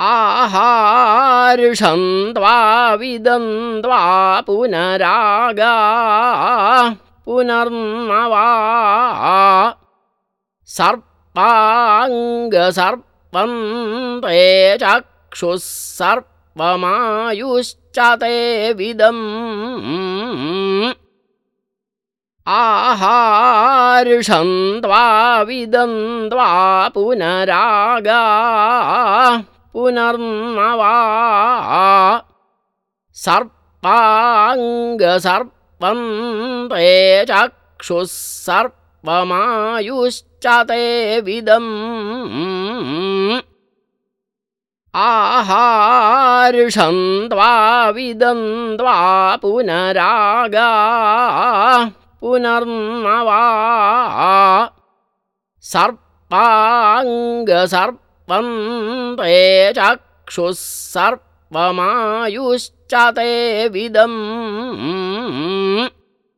आहार्षन्त्वा विदन्त्वा पुनरागा पुनर्नवा। सर्पाङ्गसर्पन्ते चक्षुः सर्पमायुश्च ते विदम्। आहार्षन्त्वा विदन्त्वा पुनरागा पुनर्नवा सर्पाङ्गसर्पन्ते चक्षुः सर्पमायुश्च ते विदम् आहार्षन्त्वा विदन्त्वा पुनरागा पुनर्नवा सर्पाङ्गसर्पन्ते चक्षुः सर्पमायुश्च ते विदम्